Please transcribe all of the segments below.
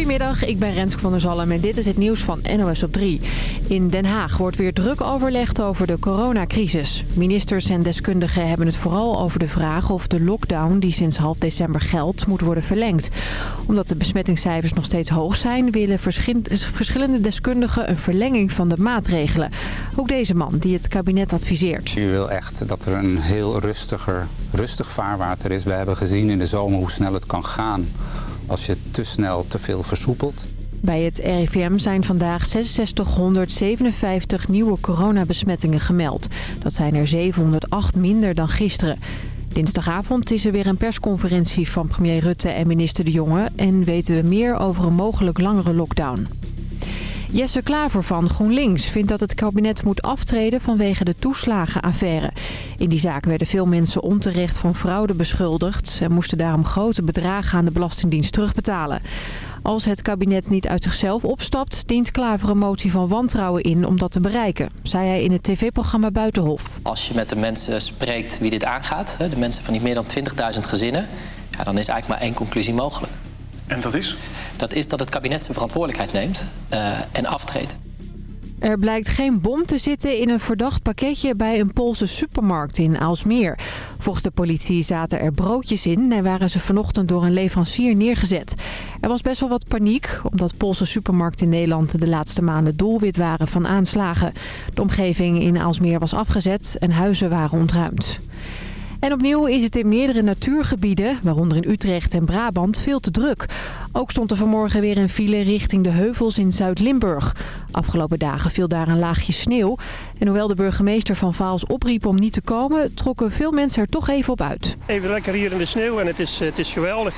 Goedemiddag, ik ben Renske van der Zalm en dit is het nieuws van NOS op 3. In Den Haag wordt weer druk overlegd over de coronacrisis. Ministers en deskundigen hebben het vooral over de vraag of de lockdown die sinds half december geldt moet worden verlengd. Omdat de besmettingscijfers nog steeds hoog zijn, willen verschillende deskundigen een verlenging van de maatregelen. Ook deze man die het kabinet adviseert. U wil echt dat er een heel rustiger, rustig vaarwater is. We hebben gezien in de zomer hoe snel het kan gaan als je te snel te veel versoepelt. Bij het RIVM zijn vandaag 6657 nieuwe coronabesmettingen gemeld. Dat zijn er 708 minder dan gisteren. Dinsdagavond is er weer een persconferentie van premier Rutte en minister De Jonge... en weten we meer over een mogelijk langere lockdown. Jesse Klaver van GroenLinks vindt dat het kabinet moet aftreden vanwege de toeslagenaffaire. In die zaak werden veel mensen onterecht van fraude beschuldigd... en moesten daarom grote bedragen aan de Belastingdienst terugbetalen. Als het kabinet niet uit zichzelf opstapt, dient Klaver een motie van wantrouwen in om dat te bereiken, zei hij in het tv-programma Buitenhof. Als je met de mensen spreekt wie dit aangaat, de mensen van die meer dan 20.000 gezinnen, dan is eigenlijk maar één conclusie mogelijk. En dat is? Dat is dat het kabinet zijn verantwoordelijkheid neemt uh, en aftreedt. Er blijkt geen bom te zitten in een verdacht pakketje bij een Poolse supermarkt in Aalsmeer. Volgens de politie zaten er broodjes in en waren ze vanochtend door een leverancier neergezet. Er was best wel wat paniek, omdat Poolse supermarkten in Nederland de laatste maanden doelwit waren van aanslagen. De omgeving in Aalsmeer was afgezet en huizen waren ontruimd. En opnieuw is het in meerdere natuurgebieden, waaronder in Utrecht en Brabant, veel te druk. Ook stond er vanmorgen weer een file richting de heuvels in Zuid-Limburg. Afgelopen dagen viel daar een laagje sneeuw. En hoewel de burgemeester van Vaals opriep om niet te komen... trokken veel mensen er toch even op uit. Even lekker hier in de sneeuw en het is, het is geweldig.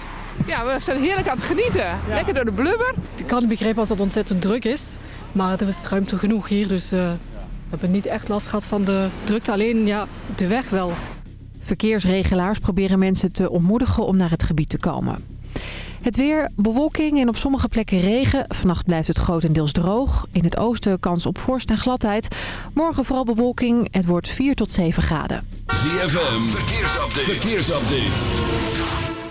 Ja, we zijn heerlijk aan het genieten. Lekker door de blubber. Ik had begrepen dat het ontzettend druk is. Maar er is ruimte genoeg hier, dus... Uh... We hebben niet echt last gehad van de drukte, alleen ja, de weg wel. Verkeersregelaars proberen mensen te ontmoedigen om naar het gebied te komen. Het weer, bewolking en op sommige plekken regen. Vannacht blijft het grotendeels droog. In het oosten kans op vorst en gladheid. Morgen vooral bewolking. Het wordt 4 tot 7 graden. ZFM, verkeersupdate. verkeersupdate.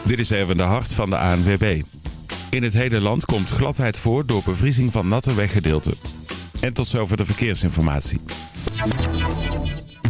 Dit is even de hart van de ANWB. In het hele land komt gladheid voor door bevriezing van natte weggedeelten. En tot zover de verkeersinformatie.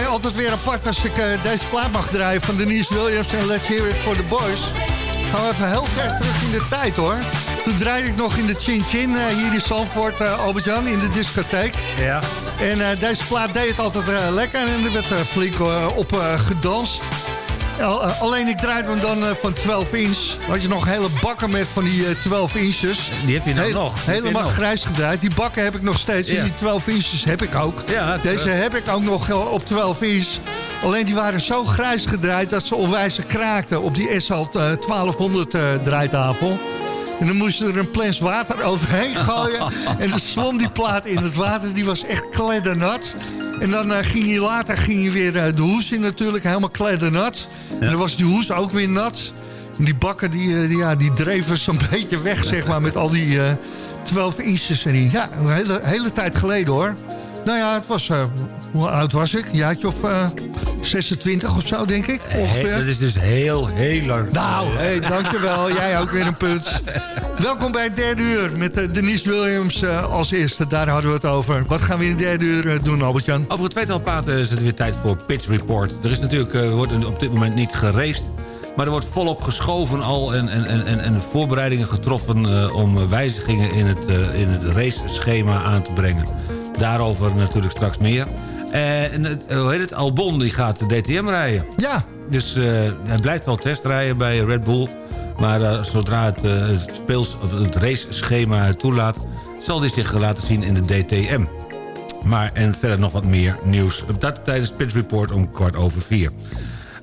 Mij altijd weer apart als ik eh, deze plaat mag draaien van Denise Williams en Let's Hear It For The Boys. Gaan we even heel ver terug in de tijd hoor. Toen draaide ik nog in de Chin Chin eh, hier in Zandvoort, eh, Albert-Jan, in de discotheek. Ja. En eh, deze plaat deed het altijd eh, lekker en er werd eh, flink eh, op eh, gedanst. Eh, alleen ik draaide hem dan eh, van 12 inch. Had je nog hele bakken met van die eh, 12 inches. Die heb je nou nog. Die heb je Helemaal nog. grijs gedraaid. Die bakken heb ik nog steeds. Ja. En die 12 inches heb ik ook. Ja, het, Deze eh, heb ik ook nog eh, op 12 inch. Alleen die waren zo grijs gedraaid dat ze onwijs kraakten op die SL eh, 1200 eh, draaitafel. En dan moesten er een plens water overheen gooien. en dan zwom die plaat in het water. Die was echt kleddernat. En dan eh, ging je later ging je weer eh, de hoes in natuurlijk. Helemaal kleddernat. En dan was die hoes ook weer nat. En die bakken die, eh, die, ja, die dreven zo'n beetje weg zeg maar. Met al die eh 12 inches erin. Ja, een hele, hele tijd geleden hoor. Nou ja, het was... eh, hoe oud was ik? Een jaartje of eh 26 of zo, denk ik. Ongeveer. dat is dus heel, heel lang. Nou, hey, dankjewel. Jij ook weer een punt. Welkom bij het derde uur met eh, Denise Williams eh, als eerste. Daar hadden we het over. Wat gaan we in het derde uur eh, doen, Albert-Jan? Over het tweetal praten is het weer tijd voor Pitch Report. Er is natuurlijk, eh, wordt op dit moment niet geraced. Maar er wordt volop geschoven al en, en, en, en- en voorbereidingen getroffen... eh, om wijzigingen in het, eh, in het raceschema aan te brengen. Daarover natuurlijk straks meer. Eh, en hoe heet het? Albon die gaat de DTM rijden. Ja. Dus eh, hij blijft wel testrijden bij Red Bull. Maar eh, zodra het, eh, het, speels, of het raceschema toelaat... zal hij zich laten zien in de DTM. Maar en verder nog wat meer nieuws. Dat tijdens Pitch Report om kwart over vier.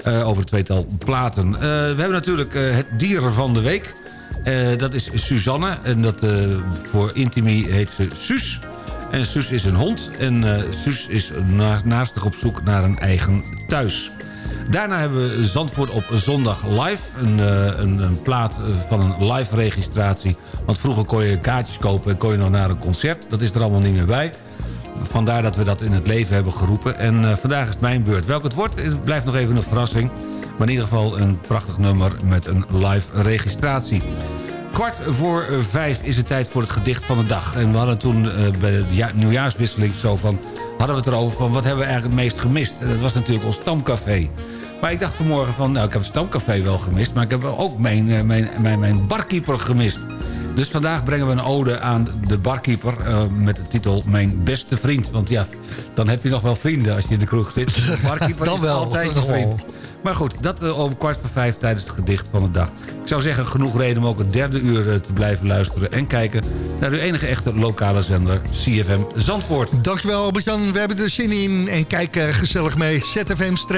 Over het tweetal platen. We hebben natuurlijk het dier van de week. Dat is Suzanne. En dat, voor Intimi heet ze Suus. En Suus is een hond. En eh Suus is na naastig op zoek naar een eigen thuis. Daarna hebben we Zandvoort op zondag live. Een, eh, een, plaat eh, van een live registratie. Want vroeger kon je kaartjes kopen en kon je nog naar een concert. Dat is er allemaal niet meer bij. Vandaar dat we dat in het leven hebben geroepen. En vandaag is het mijn beurt. Welk het wordt, het blijft nog even een verrassing. Maar in ieder geval een prachtig nummer met een live registratie. Kwart voor eh, vijf is het tijd voor het gedicht van de dag. En we hadden toen eh, bij de ja- nieuwjaarswisseling zo van... hadden we het erover van wat hebben we eigenlijk het meest gemist. En dat was natuurlijk ons stamcafé. Maar ik dacht vanmorgen van, nou ik heb het stamcafé wel gemist... maar ik heb ook mijn, eh, mijn, mijn, mijn barkeeper gemist. Dus vandaag brengen we een ode aan de barkeeper... met de titel Mijn beste vriend. Want ja, dan heb je nog wel vrienden als je in de kroeg zit. De barkeeper Dan is wel. altijd je vriend. Maar goed, dat eh, over kwart voor vijf tijdens het gedicht van de dag. Ik zou zeggen, genoeg reden om ook het derde uur eh, te blijven luisteren... en kijken naar uw enige echte lokale zender, CFM Zandvoort. Dankjewel Albert-Jan, we hebben er zin in. En kijk eh, gezellig mee, zfm-live.nl.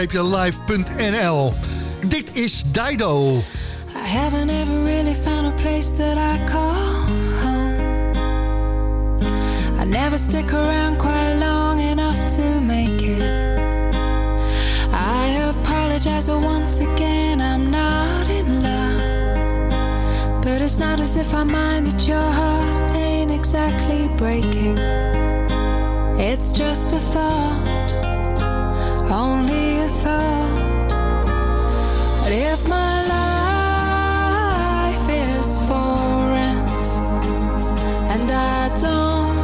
Dit is Dido. I haven't ever really found a place that I call home. I never stick around quite long enough to make it. Apologize but once again, I'm not in love. But it's not as if I mind that your heart ain't exactly breaking. It's just a thought, only a thought. But if my life is for rent and I don't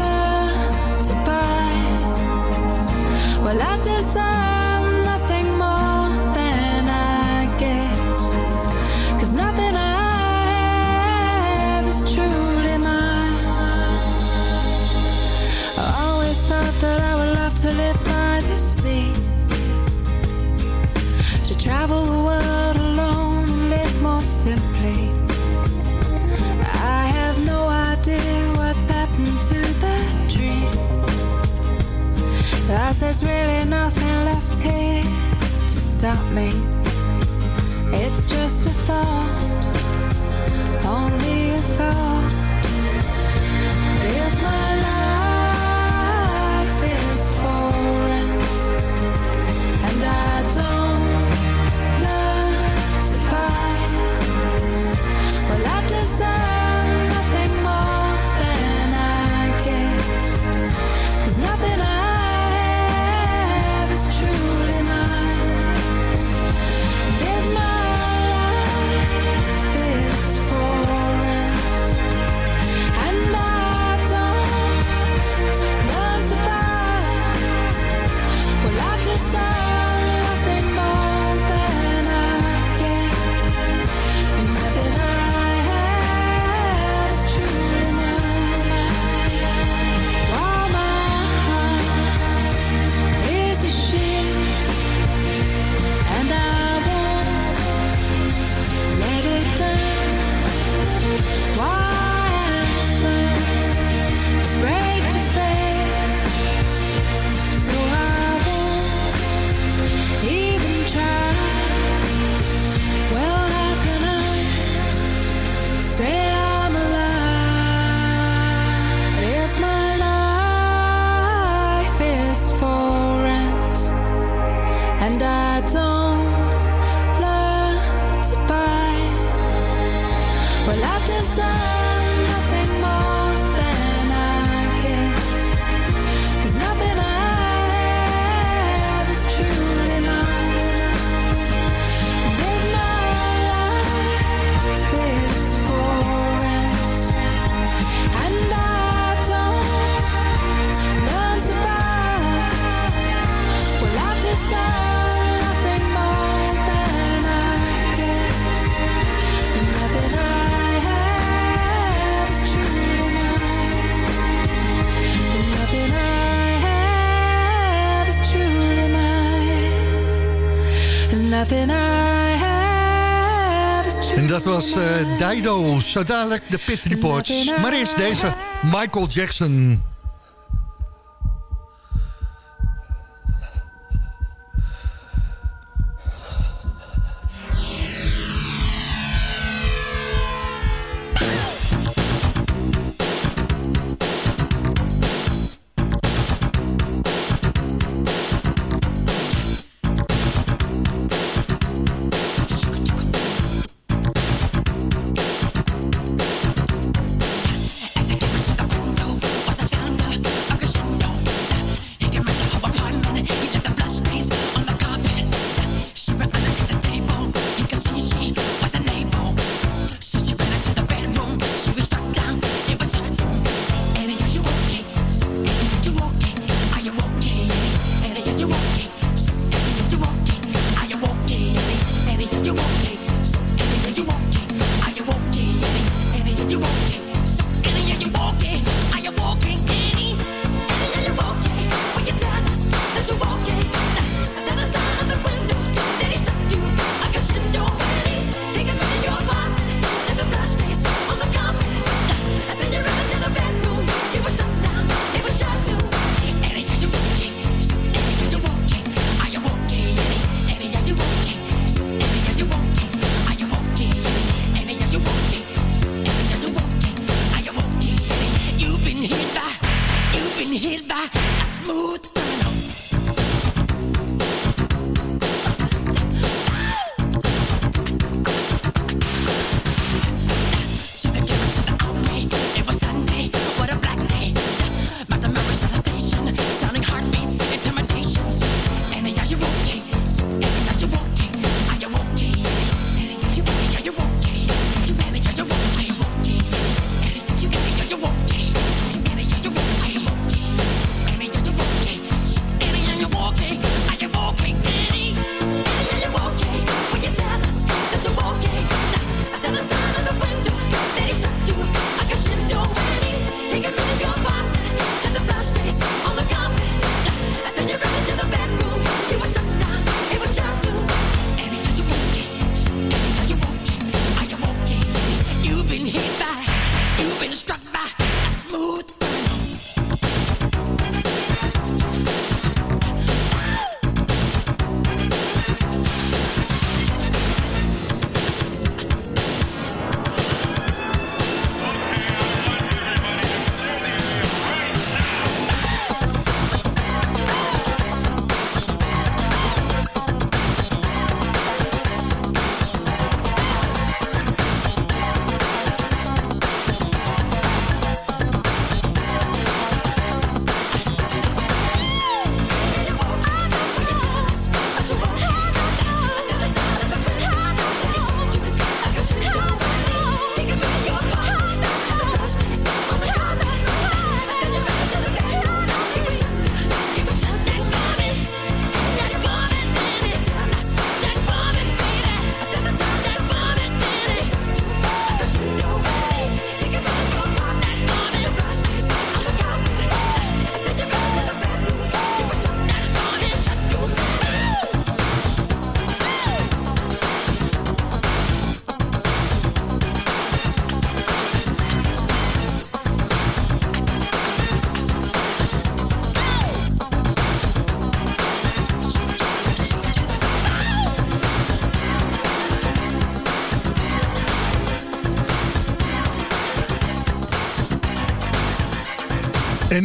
learn to buy, well, I deserve there's really nothing left here to stop me. It's just a thought. Zodadelijk Zo dadelijk de Pit Reports. Maar is deze, Michael Jackson.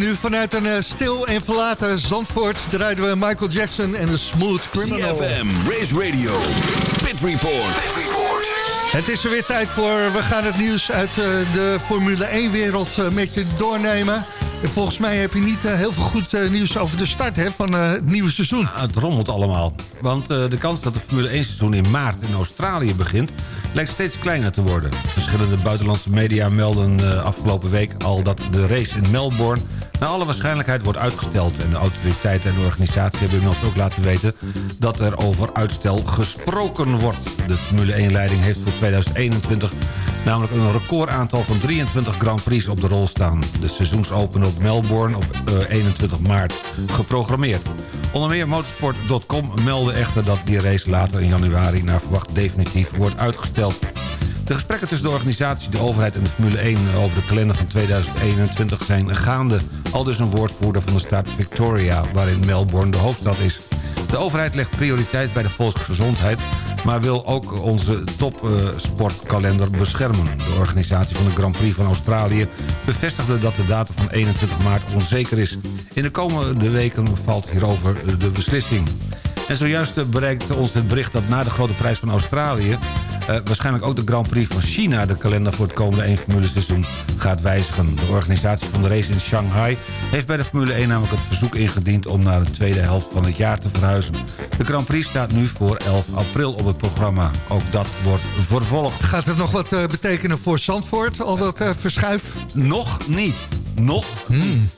Nu vanuit een eh, stil en verlaten Zandvoort... draaiden we Michael Jackson en de Smooth Criminal. CFM, Race Radio, Pit Report. Het is er weer tijd voor. We gaan het nieuws uit eh, de Formule 1-wereld met je doornemen. En volgens mij heb je niet eh, heel veel goed eh, nieuws over de start hè, van eh, het nieuwe seizoen. Ah, het rommelt allemaal. Want eh, de kans dat het Formule 1 seizoen in maart in Australië begint... lijkt steeds kleiner te worden. Verschillende buitenlandse media melden eh, afgelopen week al... dat de race in Melbourne naar alle waarschijnlijkheid wordt uitgesteld. En de autoriteiten en de organisatie hebben inmiddels ook laten weten... dat er over uitstel gesproken wordt. De Formule 1-leiding heeft voor 2021 namelijk een recordaantal van 23 Grand Prix op de rol staan. De seizoensopen op Melbourne op eh, 21 maart geprogrammeerd. Onder meer motorsport.com meldde echter dat die race later in januari naar verwacht definitief wordt uitgesteld. De gesprekken tussen de organisatie, de overheid en de Formule 1 over de kalender van 2021 zijn gaande. Al dus een woordvoerder van de staat Victoria, waarin Melbourne de hoofdstad is. De overheid legt prioriteit bij de volksgezondheid... maar wil ook onze topsportkalender beschermen. De organisatie van de Grand Prix van Australië bevestigde dat de datum van 21 maart onzeker is. In de komende weken valt hierover de beslissing. En zojuist bereikte ons het bericht dat na de grote prijs van Australië... eh, waarschijnlijk ook de Grand Prix van China... de kalender voor het komende 1 Formule seizoen gaat wijzigen. De organisatie van de race in Shanghai heeft bij de Formule 1 namelijk het verzoek ingediend... om naar de tweede helft van het jaar te verhuizen. De Grand Prix staat nu voor 11 april op het programma. Ook dat wordt vervolgd. Gaat het nog wat eh, betekenen voor Zandvoort, al dat eh, verschuif? Nog niet. Nog niet.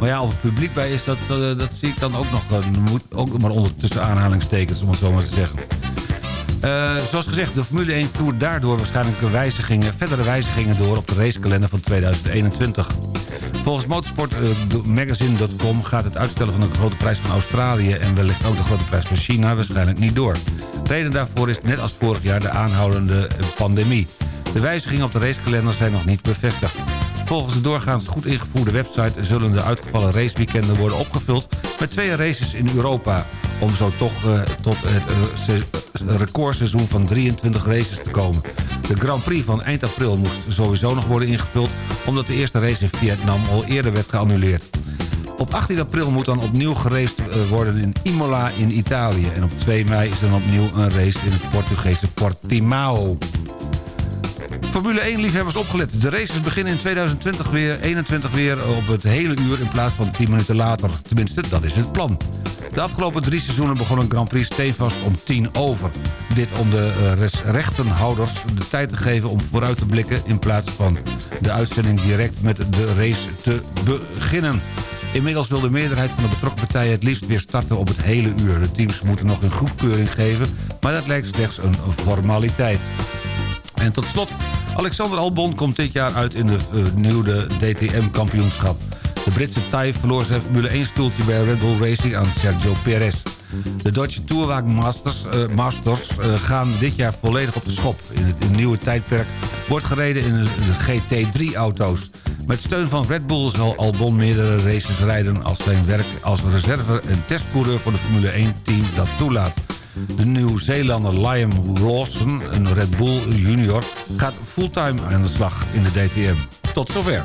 Maar ja, of er publiek bij is, dat, eh, dat zie ik dan ook nog. eh, moet ook maar onder tussen aanhalingstekens, om het zo maar te zeggen. Eh, zoals gezegd, de Formule 1 voert daardoor waarschijnlijk wijzigingen, verdere wijzigingen door op de racekalender van 2021. Volgens motorsportmagazine.com gaat het uitstellen van de grote prijs van Australië... en wellicht ook de grote prijs van China waarschijnlijk niet door. Reden daarvoor is net als vorig jaar de aanhoudende eh, pandemie. De wijzigingen op de racekalender zijn nog niet bevestigd. Volgens de doorgaans goed ingevoerde website... zullen de uitgevallen raceweekenden worden opgevuld... met twee races in Europa... om zo toch eh, tot het eh, eh, recordseizoen van 23 races te komen. De Grand Prix van eind april moest sowieso nog worden ingevuld... omdat de eerste race in Vietnam al eerder werd geannuleerd. Op 18 april moet dan opnieuw geraced worden in Imola in Italië. En op 2 mei is dan opnieuw een race in het Portugese Portimao. Formule 1 liefhebbers opgelet. De races beginnen in 2020 weer, 21 weer op het hele uur in plaats van 10 minuten later. Tenminste, dat is het plan. De afgelopen drie seizoenen begon een Grand Prix stevast om 10 over. Dit om de eh, rechtenhouders de tijd te geven om vooruit te blikken... in plaats van de uitzending direct met de race te beginnen. Inmiddels wil de meerderheid van de betrokken partijen het liefst weer starten op het hele uur. De teams moeten nog een goedkeuring geven, maar dat lijkt slechts een formaliteit. En tot slot, Alexander Albon komt dit jaar uit in de vernieuwde DTM-kampioenschap. De Britse Thai verloor zijn Formule 1-stoeltje bij Red Bull Racing aan Sergio Perez. De Deutsche Tourwagen Masters, eh, Masters eh, gaan dit jaar volledig op de schop. In het nieuwe tijdperk wordt gereden in de, de GT3-auto's. Met steun van Red Bull zal Albon meerdere races rijden... als zijn werk als reserve en testcoureur voor de Formule 1-team dat toelaat. De Nieuw-Zeelander Liam Lawson, een Red Bull junior... gaat fulltime aan de slag in de DTM. Tot zover.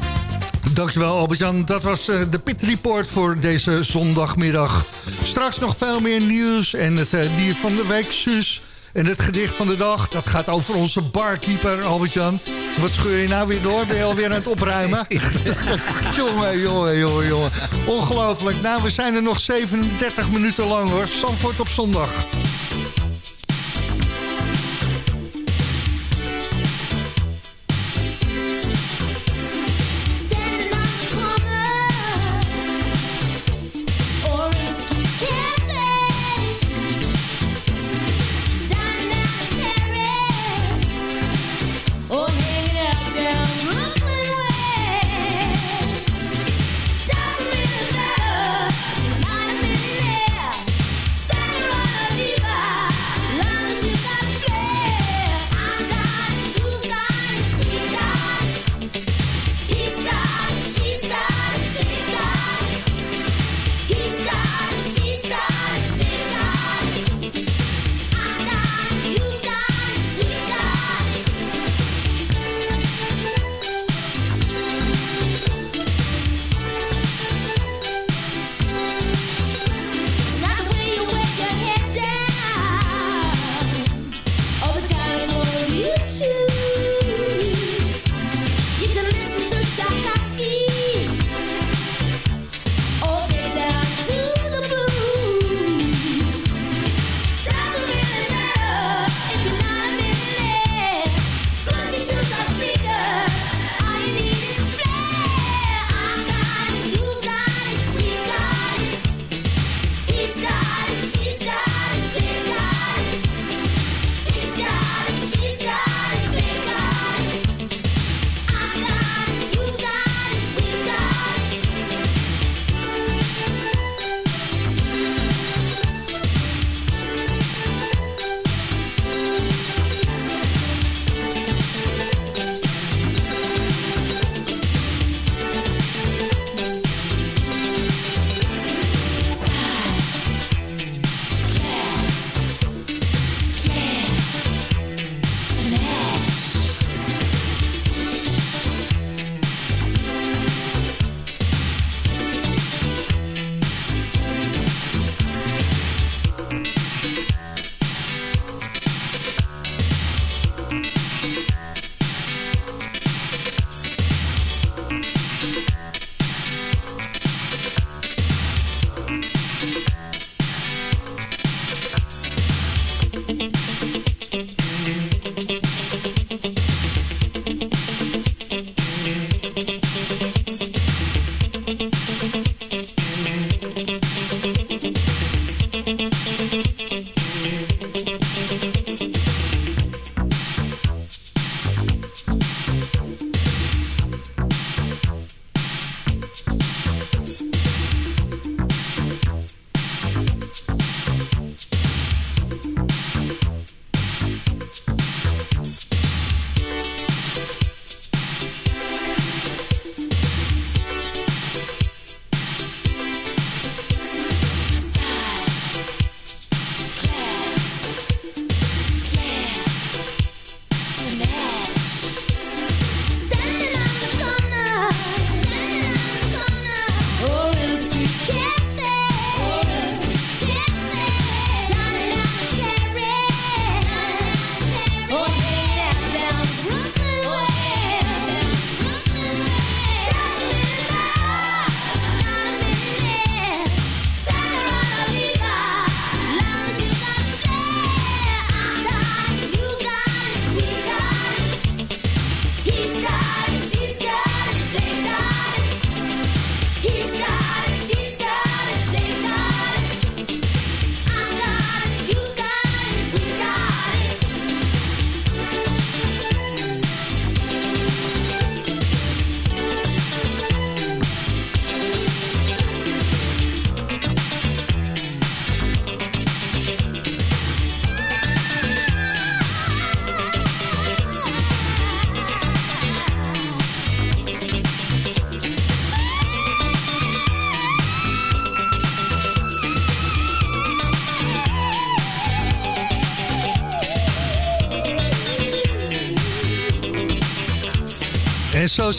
Dankjewel Albert-Jan. Dat was eh, de Pit Report voor deze zondagmiddag. Straks nog veel meer nieuws en het eh, dier van de week, Suus. En het gedicht van de dag, dat gaat over onze barkeeper, Albert-Jan. Wat scheur je nou weer door? Ben je alweer aan het opruimen? jongen, jongen, jongen, jongen. Ongelooflijk. Nou, we zijn er nog 37 minuten lang hoor. Zandvoort op zondag.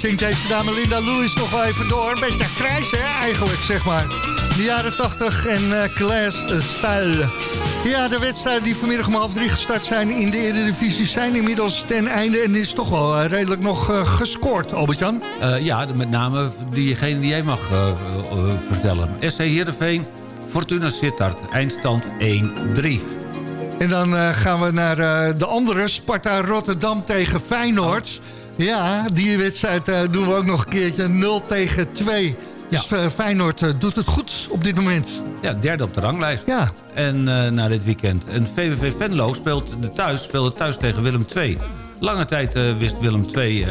Zingt deze dame Linda Lewis nog wel even door. Een beetje krijs, hè, eigenlijk, zeg maar. De jaren 80 en eh Class Style. Ja, de wedstrijden die vanmiddag om half drie gestart zijn in de Eredivisie... zijn inmiddels ten einde en is toch wel eh, redelijk nog eh, gescoord, Albert-Jan. Ja, met name diegene die jij mag vertellen. SC Heerenveen, Fortuna Sittard, eindstand 1-3. En dan gaan we naar de andere, Sparta Rotterdam tegen Feyenoord. Ja, die wedstrijd eh, doen we ook nog een keertje 0 tegen 2. Dus eh, Feyenoord eh, doet het goed op dit moment. Ja, derde op de ranglijst. Ja. En na dit weekend. En VVV Venlo speelt de thuis, speelde thuis tegen Willem II. Lange tijd wist Willem II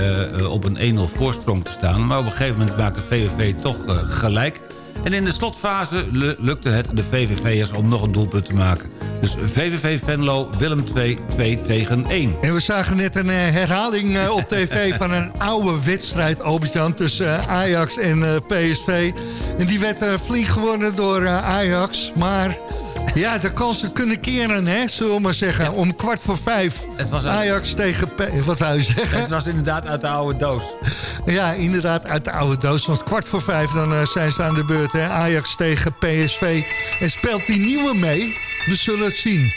op een 1-0 voorsprong te staan. Maar op een gegeven moment maakte VVV toch gelijk. En in de slotfase lu- lukte het de VVV'ers om nog een doelpunt te maken. Dus VVV Venlo, Willem II, 2 tegen 1. En we zagen net een eh, herhaling eh, op tv van een oude wedstrijd, Albert-Jan, tussen eh, Ajax en PSV. En die werd flink gewonnen door Ajax. Maar ja, de kansen kunnen keren, hè, zullen we maar zeggen. Om kwart voor vijf. was Ajax tegen P Wat wou je zeggen? Het was inderdaad uit de oude doos. Ja, inderdaad, uit de oude doos. Want kwart voor vijf dan zijn ze aan de beurt. Hè? Ajax tegen PSV. En speelt die nieuwe mee? We zullen het zien.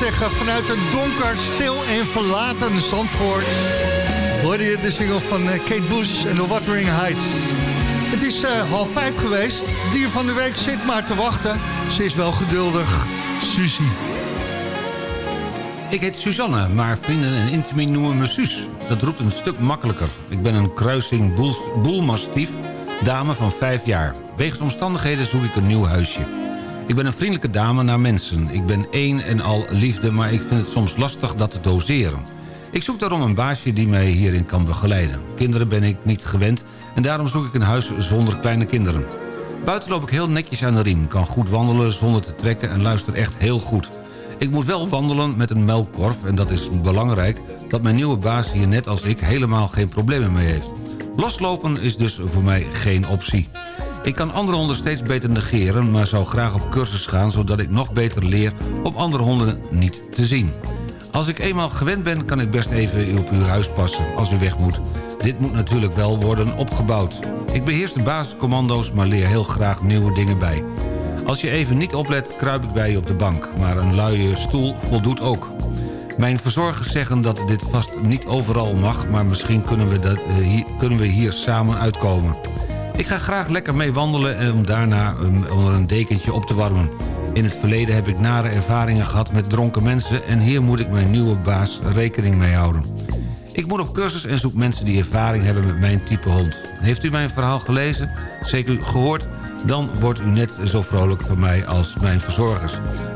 Zeggen vanuit een donker, stil en verlaten Zandvoort. Hoorde je de single van eh, Kate Bush en The Wuthering Heights. Het is eh, half vijf geweest. Dier van de week zit maar te wachten. Ze is wel geduldig. Susie. Ik heet Suzanne, maar vrienden en intimi noemen me Suus. Dat roept een stuk makkelijker. Ik ben een kruising boel, boelmastief, dame van vijf jaar. Wegens omstandigheden zoek ik een nieuw huisje. Ik ben een vriendelijke dame naar mensen. Ik ben één en al liefde, maar ik vind het soms lastig dat te doseren. Ik zoek daarom een baasje die mij hierin kan begeleiden. Kinderen ben ik niet gewend en daarom zoek ik een huis zonder kleine kinderen. Buiten loop ik heel netjes aan de riem, kan goed wandelen zonder te trekken en luister echt heel goed. Ik moet wel wandelen met een melkkorf en dat is belangrijk... dat mijn nieuwe baas hier net als ik helemaal geen problemen mee heeft. Loslopen is dus voor mij geen optie. Ik kan andere honden steeds beter negeren... maar zou graag op cursus gaan... zodat ik nog beter leer om andere honden niet te zien. Als ik eenmaal gewend ben, kan ik best even op uw huis passen als u weg moet. Dit moet natuurlijk wel worden opgebouwd. Ik beheers de basiscommando's, maar leer heel graag nieuwe dingen bij. Als je even niet oplet, kruip ik bij je op de bank. Maar een luie stoel voldoet ook. Mijn verzorgers zeggen dat dit vast niet overal mag... maar misschien kunnen we, dat, eh, hier, kunnen we hier samen uitkomen. Ik ga graag lekker mee wandelen... en om daarna onder een dekentje op te warmen. In het verleden heb ik nare ervaringen gehad met dronken mensen... en hier moet ik mijn nieuwe baas rekening mee houden. Ik moet op cursus en zoek mensen die ervaring hebben met mijn type hond. Heeft u mijn verhaal gelezen? Zeker gehoord? Dan wordt u net zo vrolijk van mij als mijn verzorgers.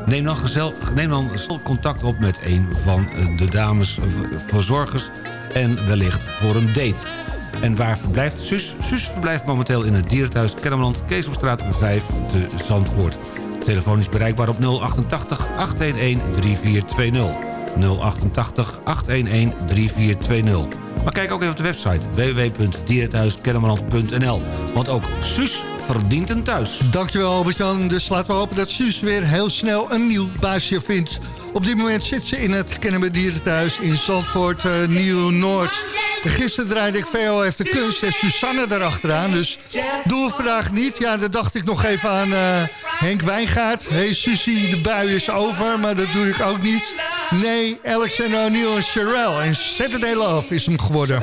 Neem dan, gezel, neem dan contact op met een van de dames verzorgers... en wellicht voor een date. En waar verblijft Sus? Sus verblijft momenteel in het dierenthuis Kennemerland... Keesomstraat 5 te Zandvoort. Telefoon is bereikbaar op 088 811 3420. 088 811 3420. Maar kijk ook even op de website www.dierenthuiskennemerland.nl. Want ook Suus verdient een thuis. Dankjewel Albert-Jan. Dus laten we hopen dat Suus weer heel snel een nieuw baasje vindt. Op dit moment zit ze in het Kennemer Dierenthuis in Zandvoort, uh, Nieuw-Noord. Gisteren draaide ik veel even de kunst en Susanne erachteraan. Dus doe het vandaag niet. Ja, daar dacht ik nog even aan uh, Henk Wijngaard. hey, Susie, de bui is over, maar dat doe ik ook niet. Nee, Alexander O'Neill en Sherelle. En Saturday Love is hem geworden.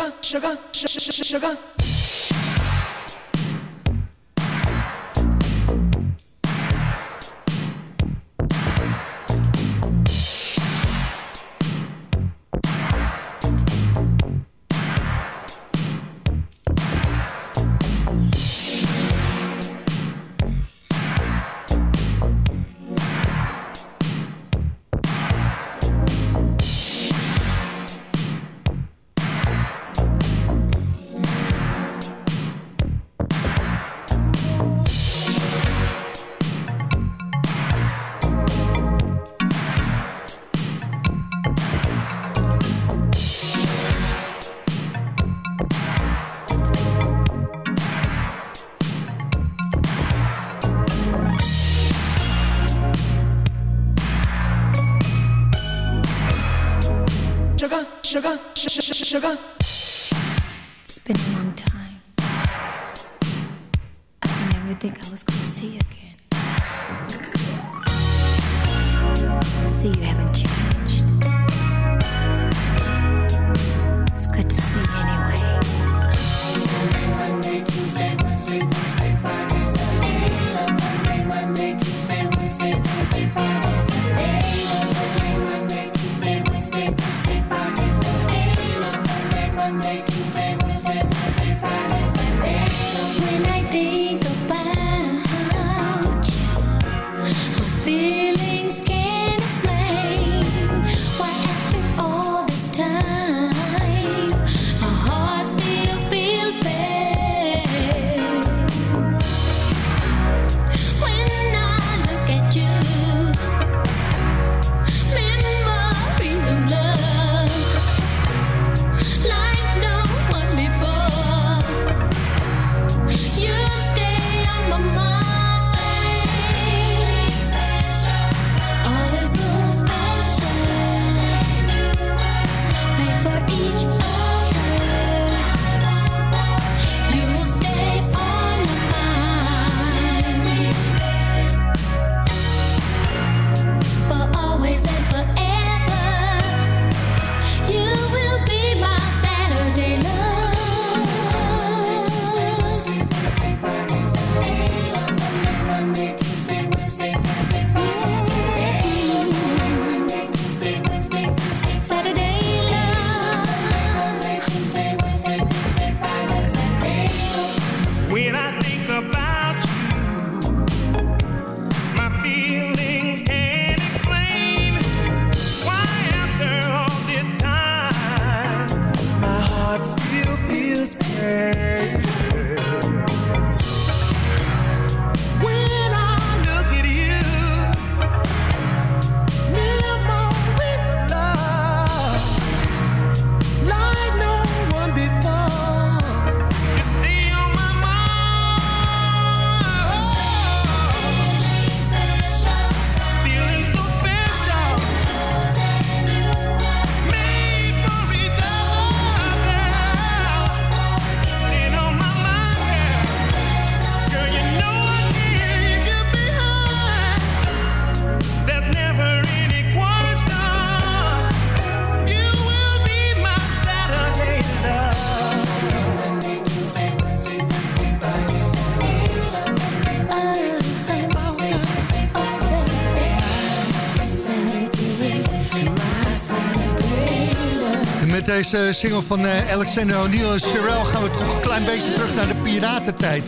Deze single van eh, Alexander O'Neill en Sherelle gaan we toch een klein beetje terug naar de piratentijd.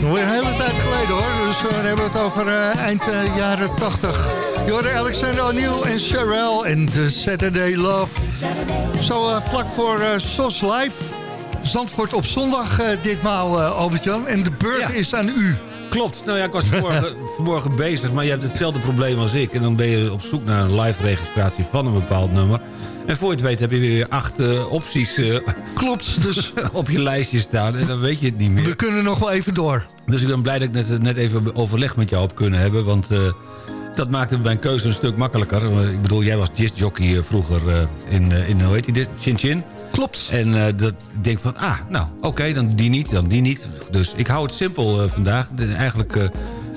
Weer een hele tijd geleden hoor, dus eh, dan hebben we het over eh, eind eh, jaren 80. Je hoorde Alexander O'Neill en Sherelle en The Saturday Love. Zo eh, vlak voor eh, SOS Live. Zandvoort op zondag eh, ditmaal, eh, Albert-Jan. En de beurt is aan u. Klopt. Nou ja, ik was vanmorgen, vanmorgen bezig, maar je hebt hetzelfde probleem als ik. En dan ben je op zoek naar een live registratie van een bepaald nummer. En voor je het weet heb je weer acht eh, opties eh, Klopt, dus op je lijstje staan. En dan weet je het niet meer. we kunnen nog wel even door. Dus ik ben blij dat ik net, net even overleg met jou heb kunnen hebben. Want eh, dat maakte mijn keuze een stuk makkelijker. Ik bedoel, jij was jazzjockey vroeger in, in, hoe heet die dit? Chin Chin. Klopt. En dat, ik denk van, ah, nou, oké, dan die niet, dan die niet. Dus ik hou het simpel vandaag. De- eigenlijk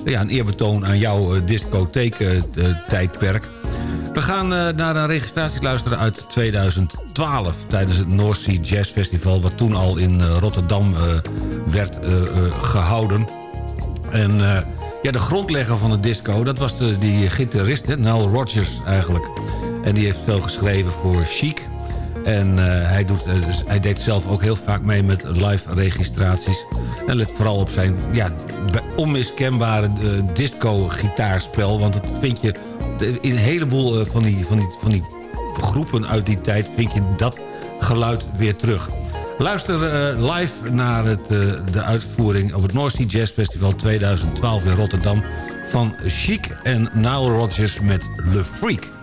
ja, een eerbetoon aan jouw uh, discotheek-tijdperk. We gaan eh, naar een registratie luisteren uit 2012... tijdens het North Sea Jazz Festival... wat toen al in eh, Rotterdam eh, werd eh, eh, gehouden. En ja, de grondlegger van de disco... dat was de, die gitarist, hè, Nile Rodgers eigenlijk. En die heeft veel geschreven voor Chic... En hij, doet, dus hij deed zelf ook heel vaak mee met live registraties. En let vooral op zijn ja, onmiskenbare disco-gitaarspel. Want dat vind je in een heleboel eh, van, die, van, die, van die groepen uit die tijd... vind je dat geluid weer terug. Luister eh, live naar het, eh, de uitvoering op het North Sea Jazz Festival 2012 in Rotterdam... van Chic en Nile Rodgers met Le Freak.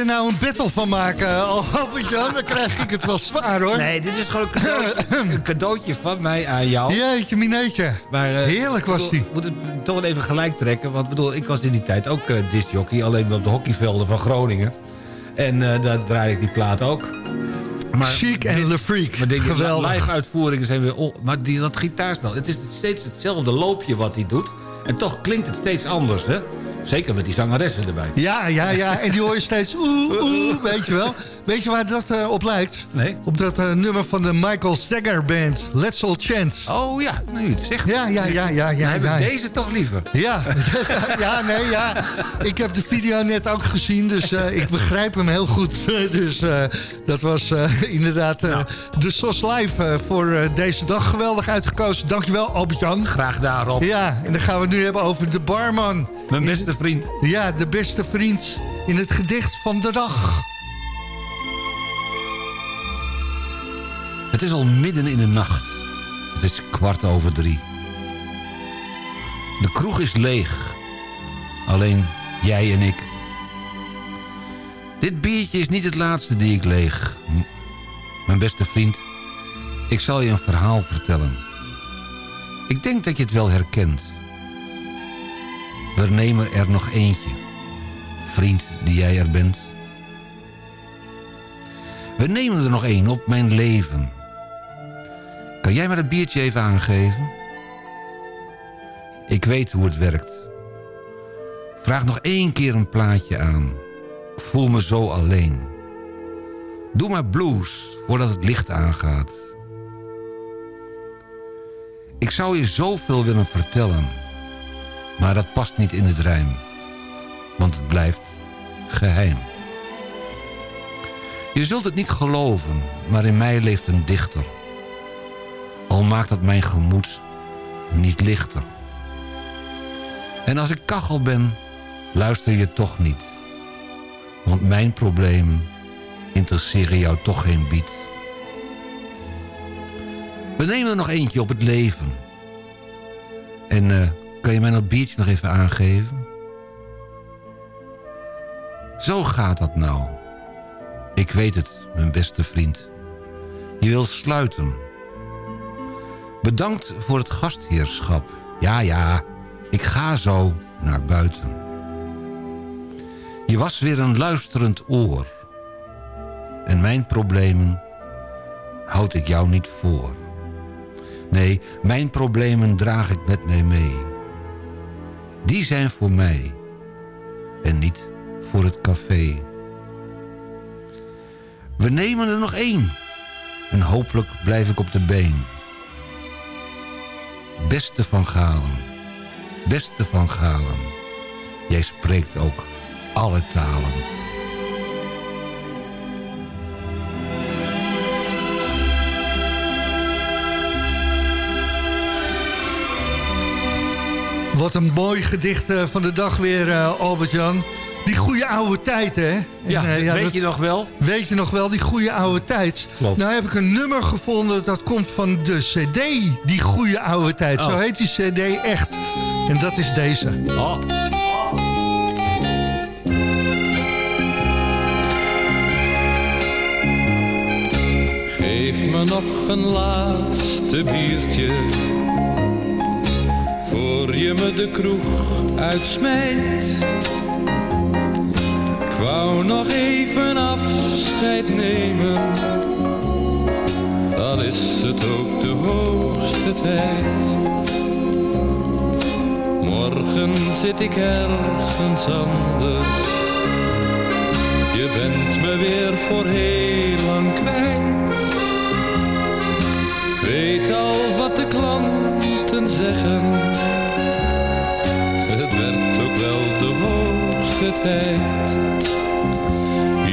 Er nou een battle van maken, Albert-Jan? Dan krijg ik het wel zwaar, hoor. Nee, dit is gewoon een cadeautje, een cadeautje van mij aan jou. Jeetje, mineetje. Maar, eh, Heerlijk was ik die. moet het toch wel even gelijk trekken. Want bedoel, ik was in die tijd ook uh, discjockey. Alleen op de hockeyvelden van Groningen. En eh, daar draaide ik die plaat ook. Chic en Le Freak. Maar denk, Geweldig. live uitvoeringen zijn weer... on- maar die, dat gitaarspel, het is steeds hetzelfde loopje wat hij doet. En toch klinkt het steeds anders, hè? Zeker met die zangeressen erbij. Ja, ja, ja. En die hoor je steeds oeh, oeh, weet je wel. Weet je waar dat eh, op lijkt? Nee. Op dat eh, nummer van de Michael Zegger Band. Let's All Chant. Oh ja, nu het zegt. Ja, ja, ja, ja. ja, Dan heb ja. ik deze toch liever. Ja, ja, nee, ja. Ik heb de video net ook gezien, dus eh, ik begrijp hem heel goed. dus dat was inderdaad de SOS Live voor deze dag. Geweldig uitgekozen. Dankjewel, Albert-Jan. Graag daarop. Ja, en dan gaan we het nu hebben over de barman. Mijn beste vriend. Ja, de beste vriend in het gedicht van de dag. Het is al midden in de nacht. Het is kwart over drie. De kroeg is leeg. Alleen jij en ik. Dit biertje is niet het laatste die ik leeg. Mijn beste vriend, ik zal je een verhaal vertellen. Ik denk dat je het wel herkent. We nemen er nog eentje. Vriend die jij er bent. We nemen er nog één op mijn leven. Kan jij me dat biertje even aangeven? Ik weet hoe het werkt. Vraag nog één keer een plaatje aan. Voel me zo alleen. Doe maar blues voordat het licht aangaat. Ik zou je zoveel willen vertellen. Maar dat past niet in het rijm. Want het blijft geheim. Je zult het niet geloven, maar in mij leeft een dichter. Al maakt dat mijn gemoed niet lichter. En als ik kachel ben, luister je toch niet. Want mijn problemen interesseren jou toch geen bied. We nemen er nog eentje op het leven. En eh, kan je mij dat biertje nog even aangeven? Zo gaat dat nou. Ik weet het, mijn beste vriend. Je wil sluiten. Bedankt voor het gastheerschap. Ja, ja, ik ga zo naar buiten. Je was weer een luisterend oor. En mijn problemen houd ik jou niet voor. Nee, mijn problemen draag ik met mij mee. Die zijn voor mij. En niet voor het café. We nemen er nog één. En hopelijk blijf ik op de been. Beste van Galen. Beste van Galen. Jij spreekt ook alle talen. Wat een mooi gedicht eh, van de dag weer, eh, Albert-Jan. Die goede oude tijd, hè? En, Ja, eh, weet dat- je nog wel? Weet je nog wel, die goede oude tijd. Klopt. Nou heb ik een nummer gevonden, dat komt van de cd. Die goede oude tijd. Oh. Zo heet die cd echt. En dat is deze. Oh. Geef me nog een laatste biertje Voor je me de kroeg uitsmijt Ik wou nog even afscheid nemen Dan is het ook de hoogste tijd Morgen zit ik ergens anders je bent me weer voor heel lang kwijt. Weet al wat de klanten zeggen. Wel de hoogste tijd.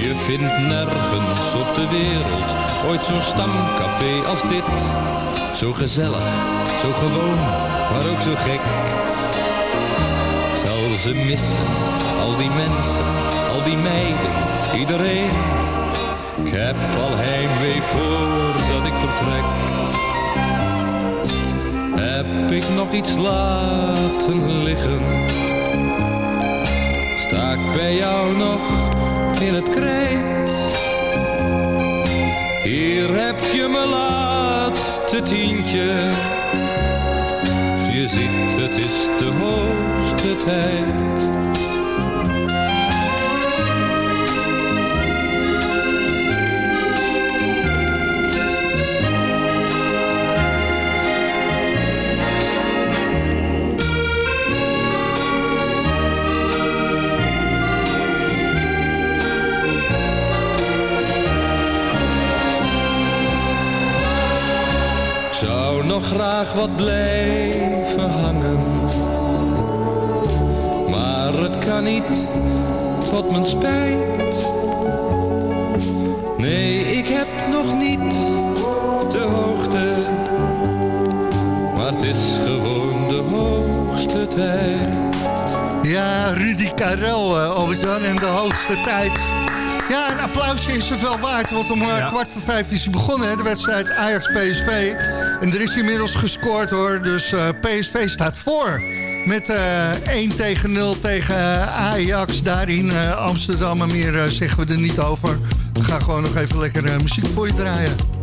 Je vindt nergens op de wereld ooit zo'n stamcafé als dit. Zo gezellig, zo gewoon, maar ook zo gek. Zal ze missen, al die mensen, al die meiden, iedereen. Ik heb al heimwee voordat ik vertrek. Heb ik nog iets laten liggen? Sta ik bij jou nog in het krijt. Hier heb je mijn laatste tientje. Je ziet, het is de hoogste tijd. Graag wat blijven hangen. Maar het kan niet, tot mijn spijt. Nee, ik heb nog niet de hoogte. Maar het is gewoon de hoogste tijd. Ja, Rudy Karel, uh, Albert-Jan, en de hoogste tijd. Ja, een applausje is het wel waard, want om uh, kwart voor vijf is hij begonnen, hè, de wedstrijd Ajax-PSV. En er is inmiddels gescoord hoor, dus uh, PSV staat voor. Met uh, 1 tegen 0 tegen Ajax daar in Amsterdam. Maar meer zeggen we er niet over. We gaan gewoon nog even lekker muziek voor je draaien.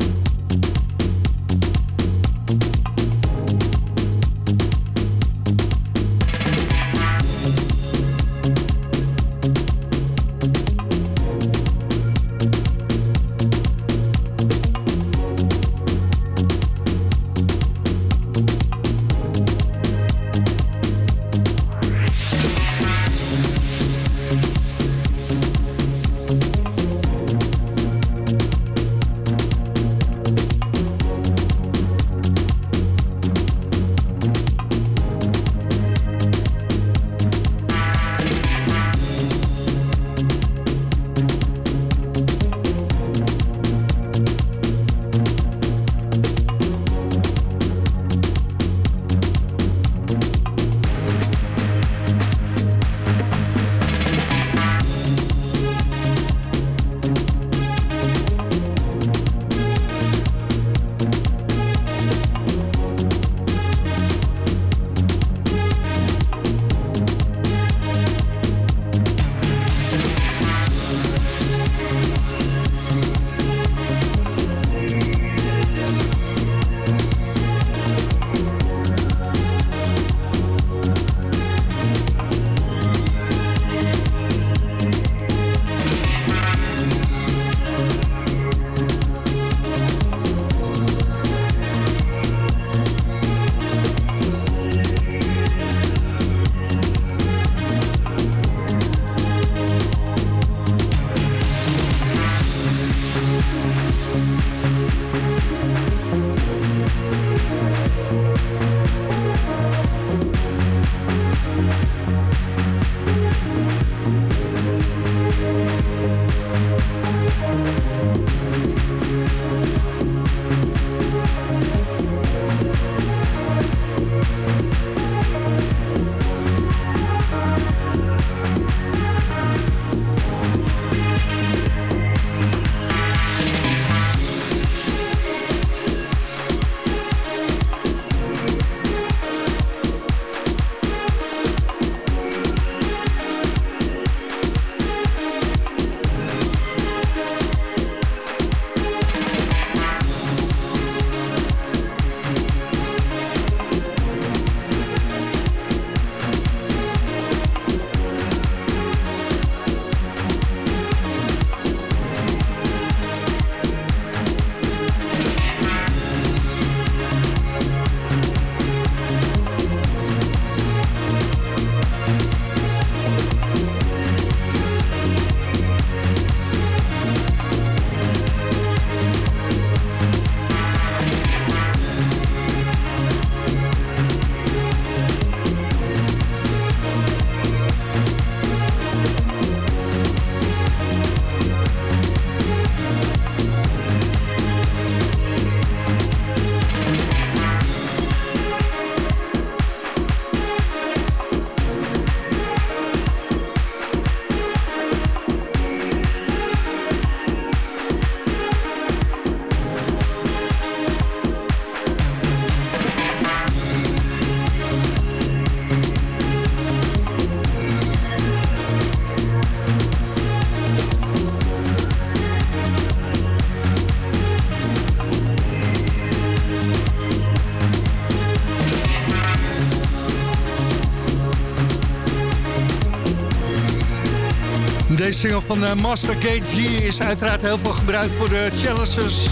Single van eh, Master KG is uiteraard heel veel gebruikt voor de challenges.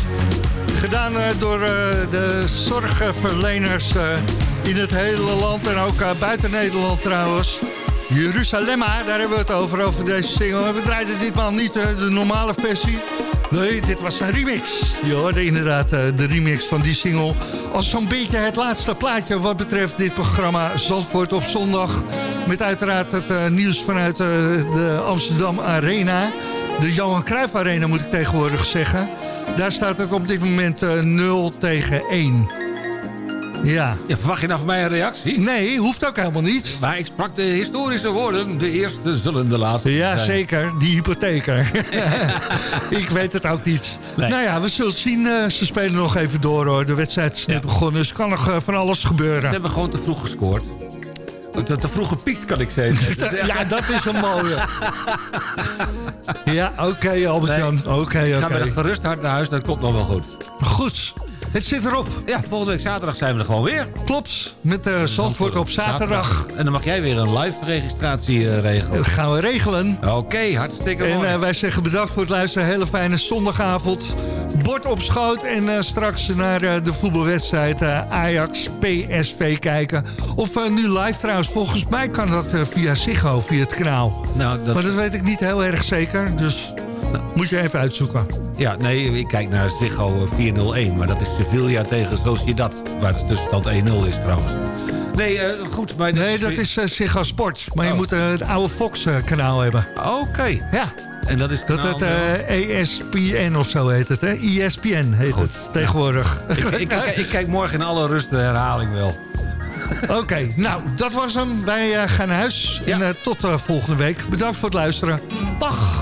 Gedaan eh, door eh, de zorgverleners in het hele land en ook buiten Nederland trouwens. Jeruzalemma, daar hebben we het over, over deze single. We draaiden ditmaal niet de normale versie. Nee, dit was een remix. Je hoorde inderdaad de remix van die single. Als zo'n beetje het laatste plaatje wat betreft dit programma Zandvoort op zondag. Met uiteraard het eh, nieuws vanuit eh, de Amsterdam Arena. De Johan Cruijff Arena moet ik tegenwoordig zeggen. Daar staat het op dit moment eh, 0 tegen 1. Ja. Ja, verwacht je nou van mij een reactie? Nee, hoeft ook helemaal niet. Maar ik sprak de historische woorden. De eerste zullen de laatste Ja, zijn. zeker. Die hypotheker. ik weet het ook niet. Nee. Nou ja, we zullen zien. ze spelen nog even door hoor. De wedstrijd is net begonnen, dus kan nog van alles Ze gebeuren. hebben gewoon te vroeg gescoord. Te, te vroeg gepiekt, kan ik zeggen. ja, dat is een mooie. ja, oké Albert-Jan. Oké, oké. Ga met gerust hart naar huis, dat komt nog wel goed. Goed, het zit erop. Ja, volgende week zaterdag zijn we er gewoon weer. Klopt, met uh, Zandvoort op zaterdag. En dan mag jij weer een live registratie eh, regelen. Dat gaan we regelen. Oké, hartstikke En mooi. eh, wij zeggen bedankt voor het luisteren. Hele fijne zondagavond. Bord op schoot en eh, straks naar eh, de voetbalwedstrijd eh, Ajax PSV kijken. Of eh, nu live trouwens. Volgens mij kan dat eh, via Ziggo, via het kanaal. nou, dat, Maar dat weet ik niet heel erg zeker. Dus moet je even uitzoeken. ja, nee, ik kijk naar Ziggo eh, 401. Maar dat is Sevilla tegen Sociedad. Waar de tussenstand 1-0 is trouwens. Nee, eh, goed. Maar Nee, dat is eh, Ziggo Sport. Maar je Oh. moet eh, het oude Fox-kanaal hebben. Oké. Ja, En dat is dat het eh, ESPN of zo heet het. hè? ESPN heet Goed. het tegenwoordig. ik, ik, ik, ik kijk morgen in alle rust de herhaling wel. Oké, nou, dat was hem. Wij eh, gaan naar huis. Ja. En eh, tot eh, volgende week. Bedankt voor het luisteren. Dag.